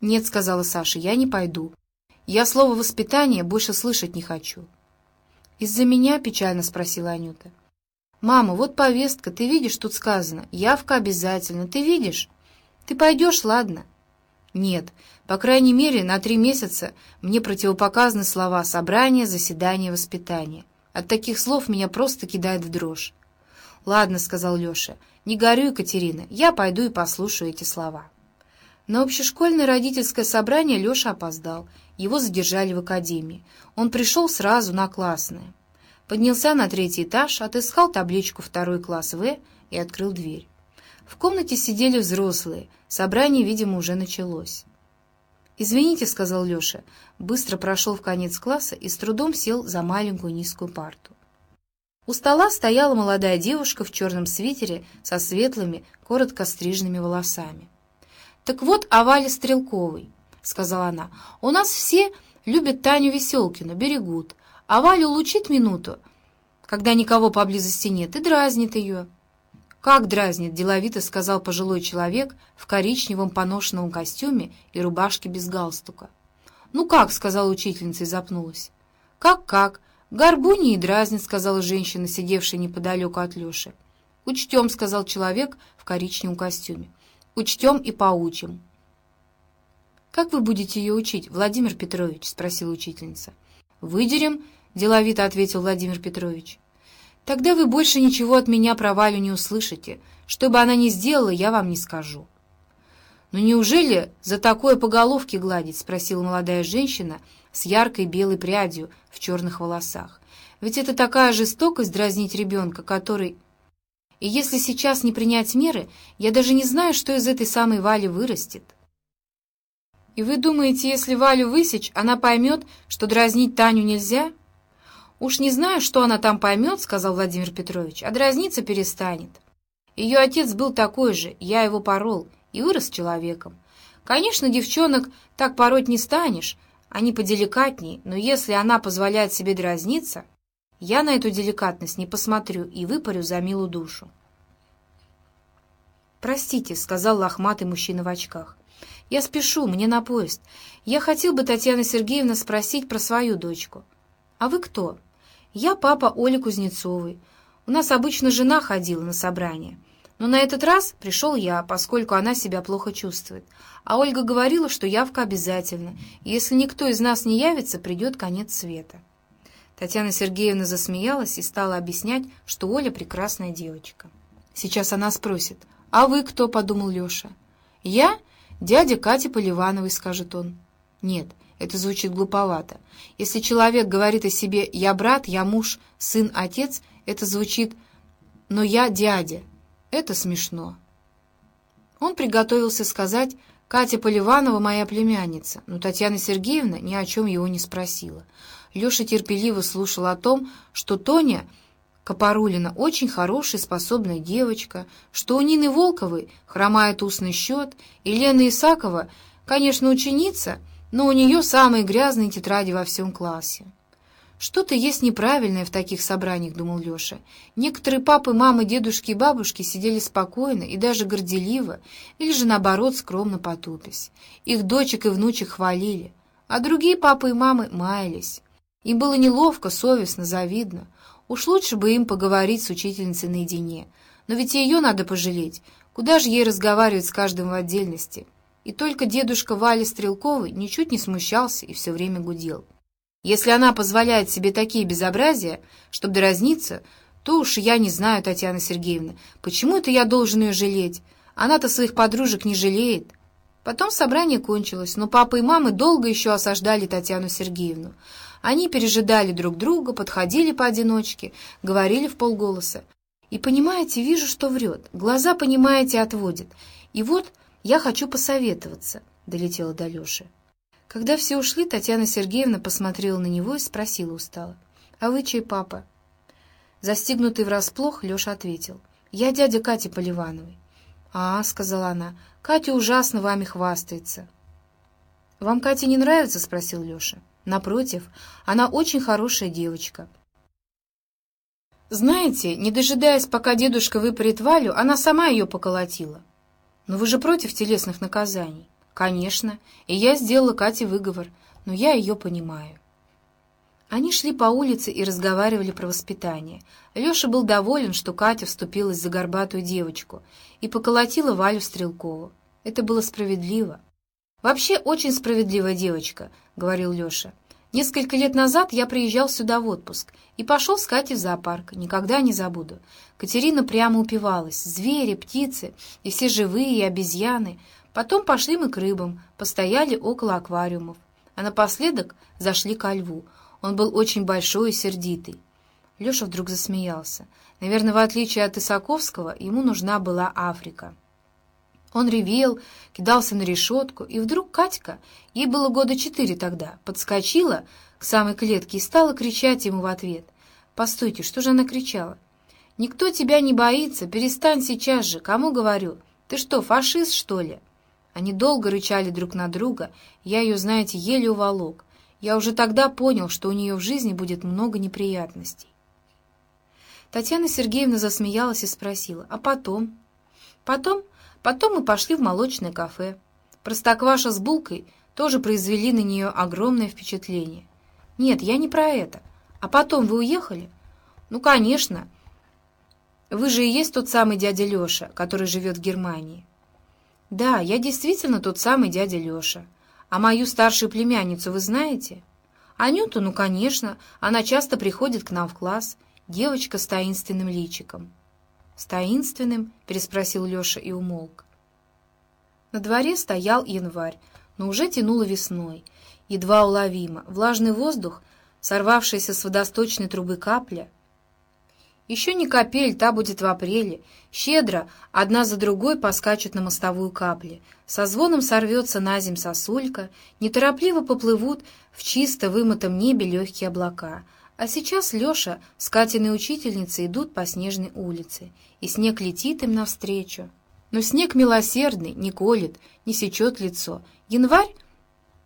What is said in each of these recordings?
«Нет», — сказала Саша, — «я не пойду. Я слово «воспитание» больше слышать не хочу». «Из-за меня?» — печально спросила Анюта. «Мама, вот повестка, ты видишь, тут сказано. Явка обязательно, ты видишь? Ты пойдешь, ладно?» «Нет, по крайней мере, на три месяца мне противопоказаны слова «собрание», «заседание», «воспитание». От таких слов меня просто кидает в дрожь. «Ладно», — сказал Леша, — «не горюй, Екатерина, я пойду и послушаю эти слова». На общешкольное родительское собрание Леша опоздал. Его задержали в академии. Он пришел сразу на классное. Поднялся на третий этаж, отыскал табличку «Второй класс В» и открыл дверь. В комнате сидели взрослые. Собрание, видимо, уже началось. «Извините», — сказал Леша, быстро прошел в конец класса и с трудом сел за маленькую низкую парту. У стола стояла молодая девушка в черном свитере со светлыми, коротко стриженными волосами. «Так вот о Вале Стрелковой», — сказала она. «У нас все любят Таню Веселкину, берегут, а Валю лучит минуту, когда никого поблизости нет, и дразнит ее». «Как дразнит?» — деловито сказал пожилой человек в коричневом поношенном костюме и рубашке без галстука. «Ну как?» — сказала учительница и запнулась. «Как-как? Горбуни и дразнит», — сказала женщина, сидевшая неподалеку от Леши. «Учтем», — сказал человек в коричневом костюме учтем и поучим». «Как вы будете ее учить, Владимир Петрович?» — спросила учительница. «Выдерем», — деловито ответил Владимир Петрович. «Тогда вы больше ничего от меня про Валю не услышите. Что бы она ни сделала, я вам не скажу». «Ну неужели за такое по головке гладить?» — спросила молодая женщина с яркой белой прядью в черных волосах. «Ведь это такая жестокость дразнить ребенка, который...» И если сейчас не принять меры, я даже не знаю, что из этой самой Вали вырастет. И вы думаете, если Валю высечь, она поймет, что дразнить Таню нельзя? Уж не знаю, что она там поймет, сказал Владимир Петрович, а дразниться перестанет. Ее отец был такой же, я его порол, и вырос человеком. Конечно, девчонок так пороть не станешь, они поделикатней, но если она позволяет себе дразниться, я на эту деликатность не посмотрю и выпарю за милу душу. «Простите», — сказал лохматый мужчина в очках. «Я спешу, мне на поезд. Я хотел бы, Татьяна Сергеевна, спросить про свою дочку». «А вы кто?» «Я папа Оли Кузнецовой. У нас обычно жена ходила на собрание. Но на этот раз пришел я, поскольку она себя плохо чувствует. А Ольга говорила, что явка обязательна, если никто из нас не явится, придет конец света». Татьяна Сергеевна засмеялась и стала объяснять, что Оля прекрасная девочка. Сейчас она спросит, «А вы кто?» — подумал Леша. «Я? Дядя Кати Поливановой», — скажет он. Нет, это звучит глуповато. Если человек говорит о себе «я брат», «я муж», «сын», «отец», это звучит «но я дядя». Это смешно. Он приготовился сказать «Катя Поливанова моя племянница», но Татьяна Сергеевна ни о чем его не спросила. Леша терпеливо слушал о том, что Тоня Копорулина очень хорошая, способная девочка, что у Нины Волковой хромает устный счет, и Лена Исакова, конечно, ученица, но у нее самые грязные тетради во всем классе. «Что-то есть неправильное в таких собраниях», — думал Леша. Некоторые папы, мамы, дедушки и бабушки сидели спокойно и даже горделиво, или же, наоборот, скромно потупясь. Их дочек и внучек хвалили, а другие папы и мамы маялись. Им было неловко, совестно, завидно. Уж лучше бы им поговорить с учительницей наедине. Но ведь и ее надо пожалеть. Куда же ей разговаривать с каждым в отдельности? И только дедушка Вали Стрелковой ничуть не смущался и все время гудел. Если она позволяет себе такие безобразия, чтобы дразниться, то уж я не знаю, Татьяна Сергеевна, почему это я должен ее жалеть? Она-то своих подружек не жалеет. Потом собрание кончилось, но папа и мама долго еще осаждали Татьяну Сергеевну. Они пережидали друг друга, подходили поодиночке, говорили в полголоса. И, понимаете, вижу, что врет. Глаза, понимаете, отводит. И вот я хочу посоветоваться, — долетела до Леши. Когда все ушли, Татьяна Сергеевна посмотрела на него и спросила устало. — А вы чей папа? Застигнутый врасплох, Леша ответил. — Я дядя Кати Поливановой. — А, — сказала она, — Катя ужасно вами хвастается. — Вам Катя не нравится? — спросил Леша. Напротив, она очень хорошая девочка. Знаете, не дожидаясь, пока дедушка выпарит Валю, она сама ее поколотила. Но вы же против телесных наказаний. «Конечно, и я сделала Кате выговор, но я ее понимаю». Они шли по улице и разговаривали про воспитание. Леша был доволен, что Катя вступилась за горбатую девочку и поколотила Валю Стрелкову. Это было справедливо. «Вообще очень справедливая девочка», — говорил Леша. «Несколько лет назад я приезжал сюда в отпуск и пошел с Катей в зоопарк. Никогда не забуду. Катерина прямо упивалась. Звери, птицы, и все живые, и обезьяны. Потом пошли мы к рыбам, постояли около аквариумов. А напоследок зашли ко льву. Он был очень большой и сердитый. Леша вдруг засмеялся. Наверное, в отличие от Исаковского, ему нужна была Африка. Он ревел, кидался на решетку, и вдруг Катька, ей было года четыре тогда, подскочила к самой клетке и стала кричать ему в ответ. «Постойте, что же она кричала?» «Никто тебя не боится, перестань сейчас же, кому говорю? Ты что, фашист, что ли?» Они долго рычали друг на друга, я ее, знаете, еле уволок. Я уже тогда понял, что у нее в жизни будет много неприятностей. Татьяна Сергеевна засмеялась и спросила, а потом? Потом, потом мы пошли в молочное кафе. Простокваша с булкой тоже произвели на нее огромное впечатление. Нет, я не про это. А потом вы уехали? Ну, конечно. Вы же и есть тот самый дядя Леша, который живет в Германии. Да, я действительно тот самый дядя Леша. А мою старшую племянницу вы знаете? Анюту, ну, конечно, она часто приходит к нам в класс. Девочка с таинственным личиком. «С таинственным?» — переспросил Леша и умолк. На дворе стоял январь, но уже тянуло весной. Едва уловимо. Влажный воздух, сорвавшийся с водосточной трубы капля — еще не капель, та будет в апреле. Щедро, одна за другой поскачут на мостовую капли. Со звоном сорвется на земь сосулька, неторопливо поплывут в чисто вымытом небе легкие облака. А сейчас Леша с Катиной учительницей идут по снежной улице, и снег летит им навстречу. Но снег милосердный, не колет, не сечет лицо. Январь,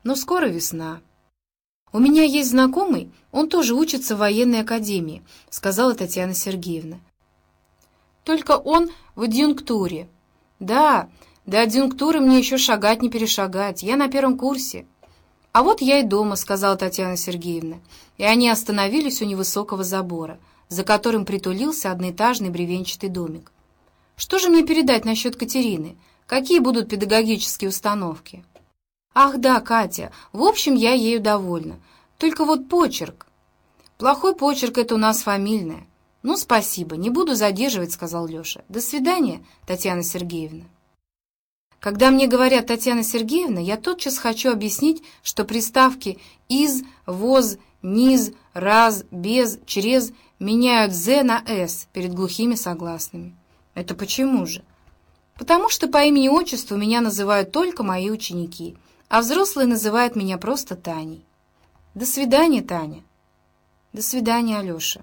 но скоро весна. «У меня есть знакомый, он тоже учится в военной академии», — сказала Татьяна Сергеевна. «Только он в адъюнктуре». «Да, до адъюнктуры мне еще шагать не перешагать, я на первом курсе». «А вот я и дома», — сказала Татьяна Сергеевна, и они остановились у невысокого забора, за которым притулился одноэтажный бревенчатый домик. «Что же мне передать насчет Катерины? Какие будут педагогические установки?» «Ах да, Катя, в общем, я ею довольна. Только вот почерк. Плохой почерк — это у нас фамильное. Ну, спасибо, не буду задерживать, — сказал Леша. До свидания, Татьяна Сергеевна. Когда мне говорят Татьяна Сергеевна, я тотчас хочу объяснить, что приставки «из», «воз», «низ», «раз», «без», «через» меняют «з» на «с» перед глухими согласными. Это почему же? Потому что по имени-отчеству меня называют только мои ученики — а взрослые называют меня просто Таней. До свидания, Таня. До свидания, Алеша.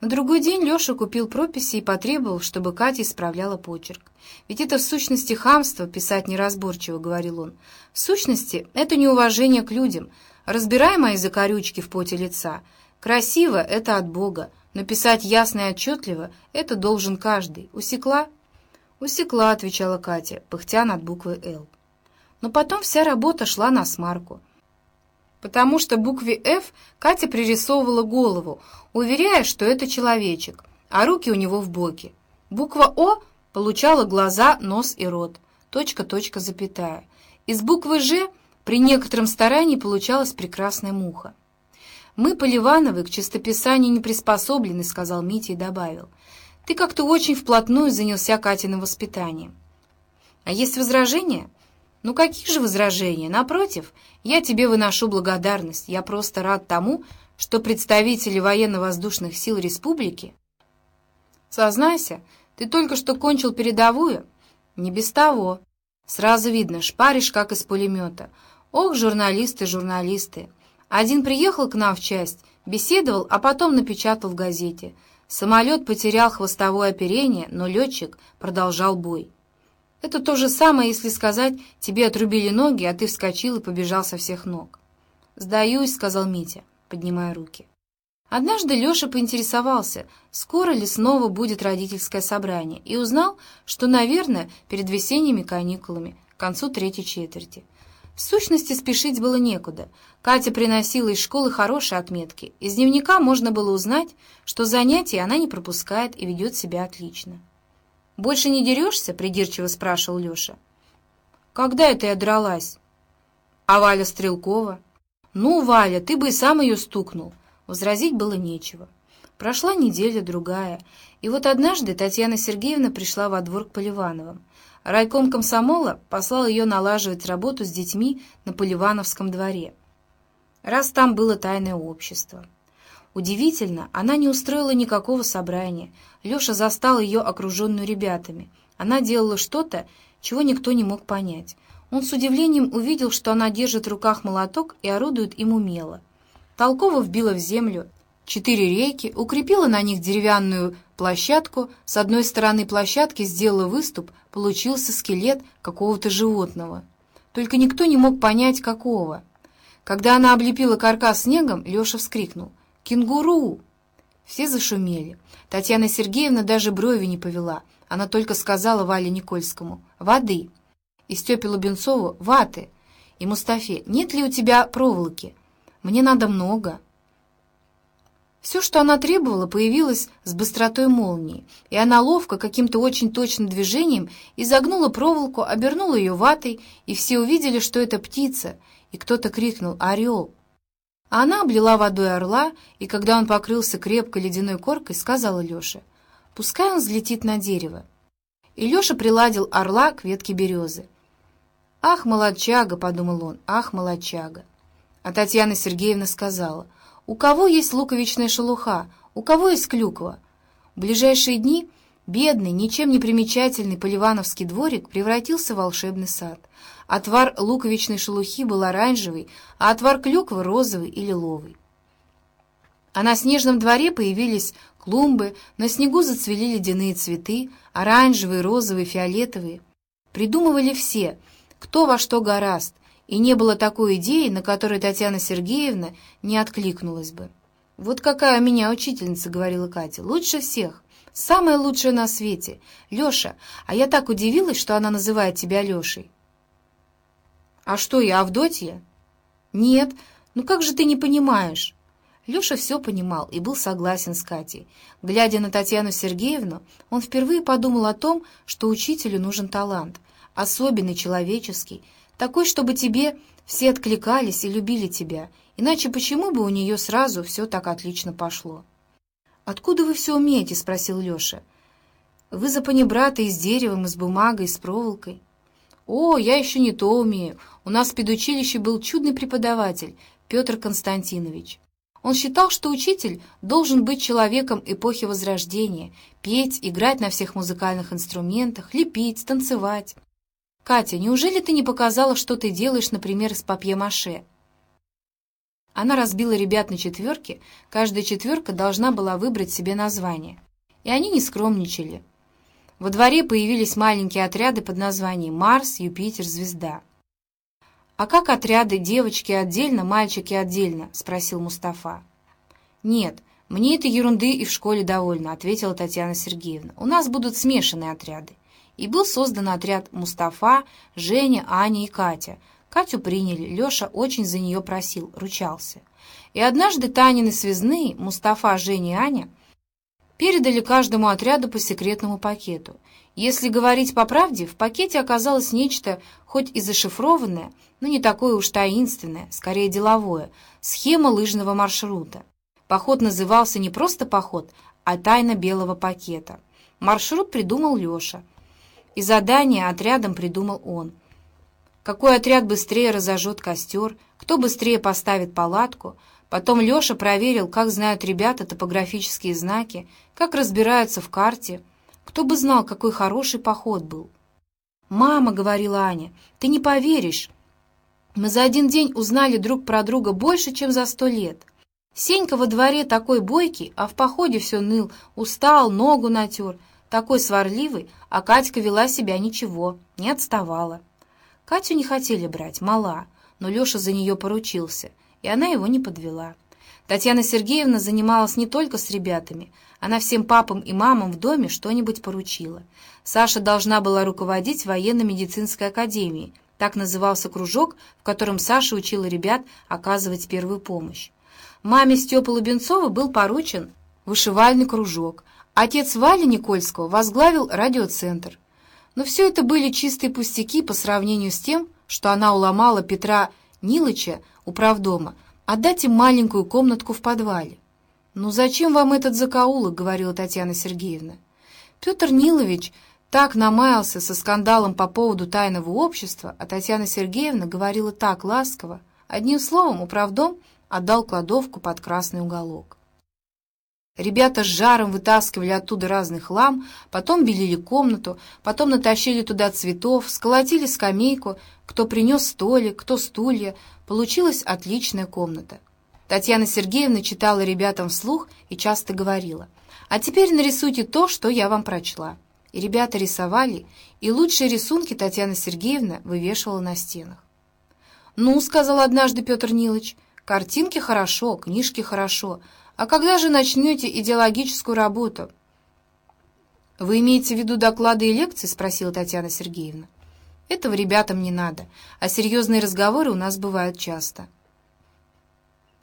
На другой день Леша купил прописи и потребовал, чтобы Катя исправляла почерк. «Ведь это в сущности хамство писать неразборчиво», — говорил он. «В сущности, это неуважение к людям. Разбирай мои закорючки в поте лица. Красиво — это от Бога, но писать ясно и отчетливо — это должен каждый. Усекла?» «Усекла», — отвечала Катя, пыхтя над буквой «Л». Но потом вся работа шла на смарку. Потому что букве «Ф» Катя пририсовывала голову, уверяя, что это человечек, а руки у него в боке. Буква «О» получала глаза, нос и рот. Точка, точка, запятая. Из буквы «Ж» при некотором старании получалась прекрасная муха. «Мы, Поливановы, к чистописанию не приспособлены», — сказал Митя и добавил. «Ты как-то очень вплотную занялся Катиным воспитанием». «А есть возражения?» Ну какие же возражения? Напротив, я тебе выношу благодарность. Я просто рад тому, что представители военно-воздушных сил республики... Сознайся, ты только что кончил передовую? Не без того. Сразу видно, шпаришь, как из пулемета. Ох, журналисты, журналисты. Один приехал к нам в часть, беседовал, а потом напечатал в газете. Самолет потерял хвостовое оперение, но летчик продолжал бой. Это то же самое, если сказать, тебе отрубили ноги, а ты вскочил и побежал со всех ног. «Сдаюсь», — сказал Митя, поднимая руки. Однажды Леша поинтересовался, скоро ли снова будет родительское собрание, и узнал, что, наверное, перед весенними каникулами. к концу третьей четверти. В сущности, спешить было некуда. Катя приносила из школы хорошие отметки. Из дневника можно было узнать, что занятия она не пропускает и ведет себя отлично. «Больше не дерешься?» — придирчиво спрашивал Леша. «Когда это я дралась?» «А Валя Стрелкова?» «Ну, Валя, ты бы и сам ее стукнул». Возразить было нечего. Прошла неделя, другая, и вот однажды Татьяна Сергеевна пришла во двор к Поливановым. Райком комсомола послал ее налаживать работу с детьми на Поливановском дворе, раз там было тайное общество. Удивительно, она не устроила никакого собрания. Леша застал ее окруженную ребятами. Она делала что-то, чего никто не мог понять. Он с удивлением увидел, что она держит в руках молоток и орудует им умело. Толково вбила в землю четыре рейки, укрепила на них деревянную площадку, с одной стороны площадки сделала выступ, получился скелет какого-то животного. Только никто не мог понять, какого. Когда она облепила каркас снегом, Леша вскрикнул «Кенгуру!». Все зашумели. Татьяна Сергеевна даже брови не повела. Она только сказала Вале Никольскому «Воды!» и Степе Лубенцову «Ваты!» и Мустафе «Нет ли у тебя проволоки?» «Мне надо много!» Все, что она требовала, появилось с быстротой молнии, и она ловко, каким-то очень точным движением, изогнула проволоку, обернула ее ватой, и все увидели, что это птица, и кто-то крикнул «Орел!». А она облила водой орла, и когда он покрылся крепкой ледяной коркой, сказала Леше, «Пускай он взлетит на дерево». И Леша приладил орла к ветке березы. «Ах, молодчага!» — подумал он, «ах, молодчага!» А Татьяна Сергеевна сказала — у кого есть луковичная шелуха? У кого есть клюква? В ближайшие дни бедный, ничем не примечательный поливановский дворик превратился в волшебный сад. Отвар луковичной шелухи был оранжевый, а отвар клюквы — розовый и лиловый. А на снежном дворе появились клумбы, на снегу зацвели ледяные цветы, оранжевые, розовые, фиолетовые. Придумывали все, кто во что гораст, и не было такой идеи, на которой Татьяна Сергеевна не откликнулась бы. «Вот какая у меня учительница», — говорила Катя, — «лучше всех, самая лучшая на свете. Леша, а я так удивилась, что она называет тебя Лешей». «А что, я Авдотья?» «Нет, ну как же ты не понимаешь?» Леша все понимал и был согласен с Катей. Глядя на Татьяну Сергеевну, он впервые подумал о том, что учителю нужен талант, особенный, человеческий, такой, чтобы тебе все откликались и любили тебя, иначе почему бы у нее сразу все так отлично пошло? «Откуда вы все умеете?» — спросил Леша. «Вы за панибрата и с деревом, и с бумагой, и с проволокой». «О, я еще не то умею. У нас в педучилище был чудный преподаватель, Петр Константинович. Он считал, что учитель должен быть человеком эпохи Возрождения, петь, играть на всех музыкальных инструментах, лепить, танцевать. «Катя, неужели ты не показала, что ты делаешь, например, с папье-маше?» Она разбила ребят на четверки, каждая четверка должна была выбрать себе название. И они не скромничали. Во дворе появились маленькие отряды под названием «Марс», «Юпитер», «Звезда». «А как отряды девочки отдельно, мальчики отдельно?» — спросил Мустафа. «Нет, мне этой ерунды и в школе довольно», — ответила Татьяна Сергеевна. «У нас будут смешанные отряды и был создан отряд Мустафа, Женя, Аня и Катя. Катю приняли, Леша очень за нее просил, ручался. И однажды Танины связные, Мустафа, Женя и Аня, передали каждому отряду по секретному пакету. Если говорить по правде, в пакете оказалось нечто, хоть и зашифрованное, но не такое уж таинственное, скорее деловое, схема лыжного маршрута. Поход назывался не просто поход, а тайна белого пакета. Маршрут придумал Леша — и задание отрядом придумал он. Какой отряд быстрее разожжет костер, кто быстрее поставит палатку. Потом Леша проверил, как знают ребята топографические знаки, как разбираются в карте. Кто бы знал, какой хороший поход был. «Мама», — говорила Аня, — «ты не поверишь. Мы за один день узнали друг про друга больше, чем за сто лет. Сенька во дворе такой бойкий, а в походе все ныл, устал, ногу натер такой сварливый, а Катька вела себя ничего, не отставала. Катю не хотели брать, мала, но Леша за нее поручился, и она его не подвела. Татьяна Сергеевна занималась не только с ребятами, она всем папам и мамам в доме что-нибудь поручила. Саша должна была руководить военно-медицинской академией, так назывался кружок, в котором Саша учила ребят оказывать первую помощь. Маме Степы Лубенцова был поручен вышивальный кружок. Отец Вали Никольского возглавил радиоцентр. Но все это были чистые пустяки по сравнению с тем, что она уломала Петра Нилыча, управдома, отдать им маленькую комнатку в подвале. «Ну зачем вам этот закоулок?» — говорила Татьяна Сергеевна. Петр Нилович так намаялся со скандалом по поводу тайного общества, а Татьяна Сергеевна говорила так ласково. Одним словом, управдом отдал кладовку под красный уголок. Ребята с жаром вытаскивали оттуда разный хлам, потом белили комнату, потом натащили туда цветов, сколотили скамейку, кто принес столик, кто стулья. Получилась отличная комната. Татьяна Сергеевна читала ребятам вслух и часто говорила, «А теперь нарисуйте то, что я вам прочла». И ребята рисовали, и лучшие рисунки Татьяна Сергеевна вывешивала на стенах. «Ну, — сказал однажды Петр Нилович, — картинки хорошо, книжки хорошо, а когда же начнете идеологическую работу?» «Вы имеете в виду доклады и лекции?» — спросила Татьяна Сергеевна. «Этого ребятам не надо, а серьезные разговоры у нас бывают часто».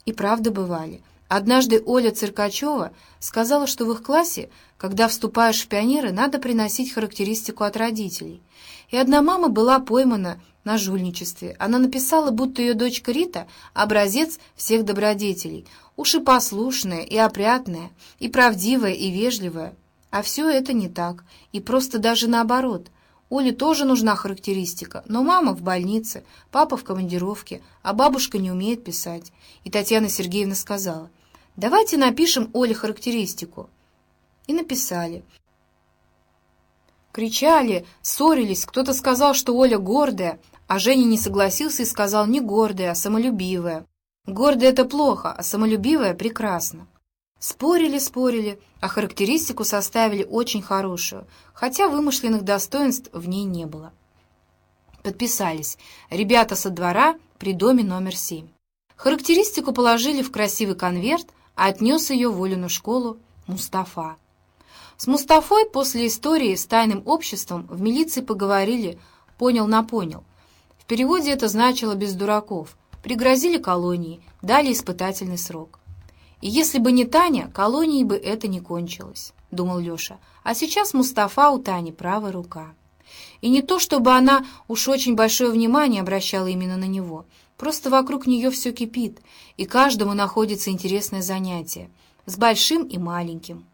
И правда бывали — Однажды Оля Циркачева сказала, что в их классе, когда вступаешь в пионеры, надо приносить характеристику от родителей. И одна мама была поймана на жульничестве. Она написала, будто ее дочка Рита — образец всех добродетелей, уши послушная и опрятная, и правдивая, и вежливая. А все это не так, и просто даже наоборот. Оле тоже нужна характеристика, но мама в больнице, папа в командировке, а бабушка не умеет писать. И Татьяна Сергеевна сказала, «Давайте напишем Оле характеристику». И написали. Кричали, ссорились, кто-то сказал, что Оля гордая, а Женя не согласился и сказал не гордая, а самолюбивая. Гордая — это плохо, а самолюбивая — прекрасно. Спорили, спорили, а характеристику составили очень хорошую, хотя вымышленных достоинств в ней не было. Подписались «Ребята со двора при доме номер семь». Характеристику положили в красивый конверт, а отнес ее в Олину школу Мустафа. С Мустафой после истории с тайным обществом в милиции поговорили «понял на понял». В переводе это значило «без дураков». Пригрозили колонии, дали испытательный срок. И если бы не Таня, колонией бы это не кончилось, — думал Леша. А сейчас Мустафа у Тани правая рука. И не то, чтобы она уж очень большое внимание обращала именно на него. Просто вокруг нее все кипит, и каждому находится интересное занятие, с большим и маленьким.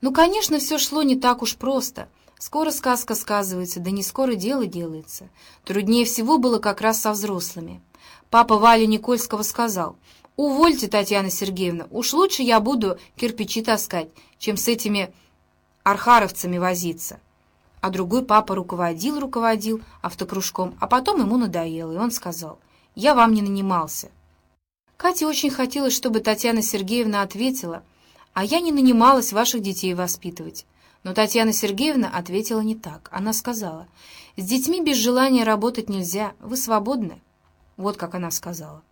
Ну, конечно, все шло не так уж просто. Скоро сказка сказывается, да не скоро дело делается. Труднее всего было как раз со взрослыми. Папа Валя Никольского сказал, «Увольте, Татьяна Сергеевна, уж лучше я буду кирпичи таскать, чем с этими архаровцами возиться». А другой папа руководил-руководил автокружком, а потом ему надоело, и он сказал, «Я вам не нанимался». Кате очень хотелось, чтобы Татьяна Сергеевна ответила, «А я не нанималась ваших детей воспитывать». Но Татьяна Сергеевна ответила не так. Она сказала, «С детьми без желания работать нельзя, вы свободны». Вот как она сказала.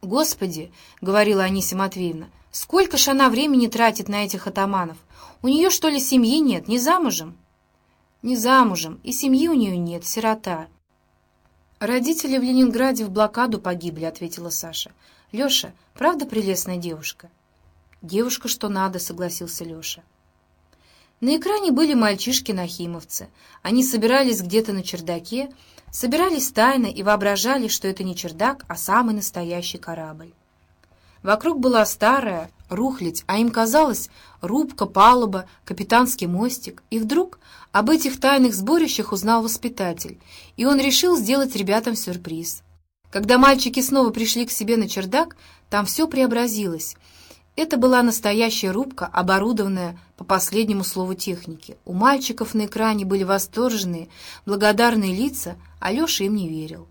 «Господи!» — говорила Анисия Матвеевна. «Сколько ж она времени тратит на этих атаманов? У нее, что ли, семьи нет? Не замужем?» «Не замужем, и семьи у нее нет, сирота». «Родители в Ленинграде в блокаду погибли», — ответила Саша. «Леша, правда прелестная девушка?» «Девушка, что надо», — согласился Леша. На экране были мальчишки-нахимовцы. Они собирались где-то на чердаке, собирались тайно и воображали, что это не чердак, а самый настоящий корабль. Вокруг была старая рухлядь, а им казалось рубка, палуба, капитанский мостик. И вдруг об этих тайных сборищах узнал воспитатель, и он решил сделать ребятам сюрприз. Когда мальчики снова пришли к себе на чердак, там все преобразилось — это была настоящая рубка, оборудованная по последнему слову техники. У мальчиков на экране были восторженные, благодарные лица, а Леша им не верил.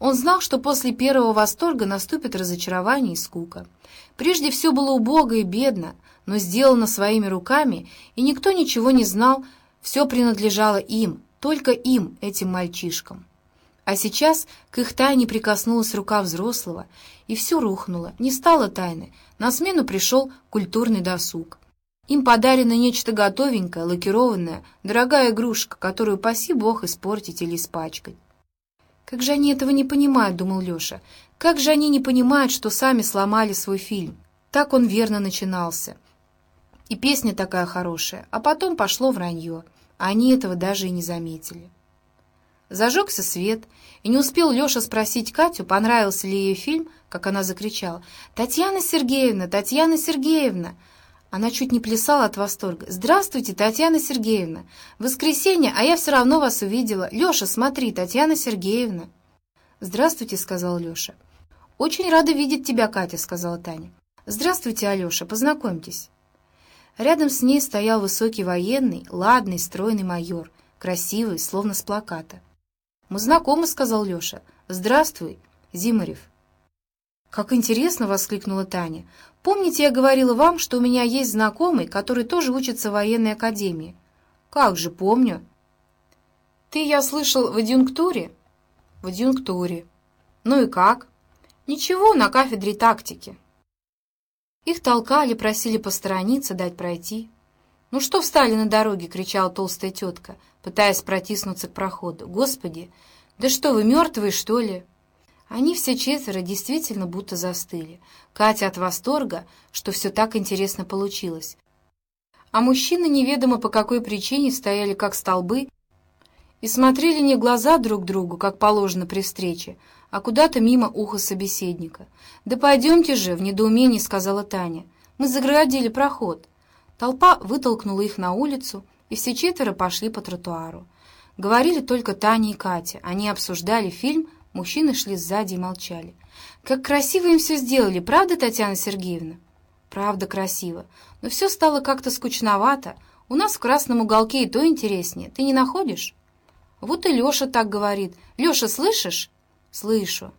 Он знал, что после первого восторга наступит разочарование и скука. Прежде все было убого и бедно, но сделано своими руками, и никто ничего не знал, все принадлежало им, только им, этим мальчишкам. А сейчас к их тайне прикоснулась рука взрослого, и все рухнуло, не стало тайны. На смену пришел культурный досуг. Им подарено нечто готовенькое, лакированное, дорогая игрушка, которую, паси бог, испортить или испачкать. «Как же они этого не понимают?» — думал Леша. «Как же они не понимают, что сами сломали свой фильм?» Так он верно начинался. И песня такая хорошая, а потом пошло вранье. А они этого даже и не заметили. Зажегся свет, и не успел Леша спросить Катю, понравился ли ей фильм, как она закричала. «Татьяна Сергеевна! Татьяна Сергеевна!» Она чуть не плясала от восторга. «Здравствуйте, Татьяна Сергеевна! Воскресенье, а я все равно вас увидела. Леша, смотри, Татьяна Сергеевна!» «Здравствуйте», — сказал Леша. «Очень рада видеть тебя, Катя», — сказала Таня. «Здравствуйте, Алеша, познакомьтесь». Рядом с ней стоял высокий военный, ладный, стройный майор, красивый, словно с плаката. «Мы знакомы», — сказал Леша. «Здравствуй, Зимарев». «Как интересно!» — воскликнула Таня. «Помните, я говорила вам, что у меня есть знакомый, который тоже учится в военной академии?» «Как же, помню!» «Ты, я слышал, в адъюнктуре?» «В адъюнктуре». «Ну и как?» «Ничего, на кафедре тактики». Их толкали, просили посторониться, дать пройти. «Ну что встали на дороге?» — кричала толстая тетка, пытаясь протиснуться к проходу. «Господи, да что вы, мертвые, что ли?» Они все четверо действительно будто застыли. Катя от восторга, что все так интересно получилось. А мужчины неведомо по какой причине стояли как столбы и смотрели не глаза друг другу, как положено при встрече, а куда-то мимо уха собеседника. «Да пойдемте же!» — в недоумении сказала Таня. «Мы загородили проход». Толпа вытолкнула их на улицу, и все четверо пошли по тротуару. Говорили только Таня и Катя. Они обсуждали фильм, мужчины шли сзади и молчали. «Как красиво им все сделали, правда, Татьяна Сергеевна?» «Правда красиво. Но все стало как-то скучновато. У нас в красном уголке и то интереснее. Ты не находишь?» «Вот и Леша так говорит. Леша, слышишь?» «Слышу.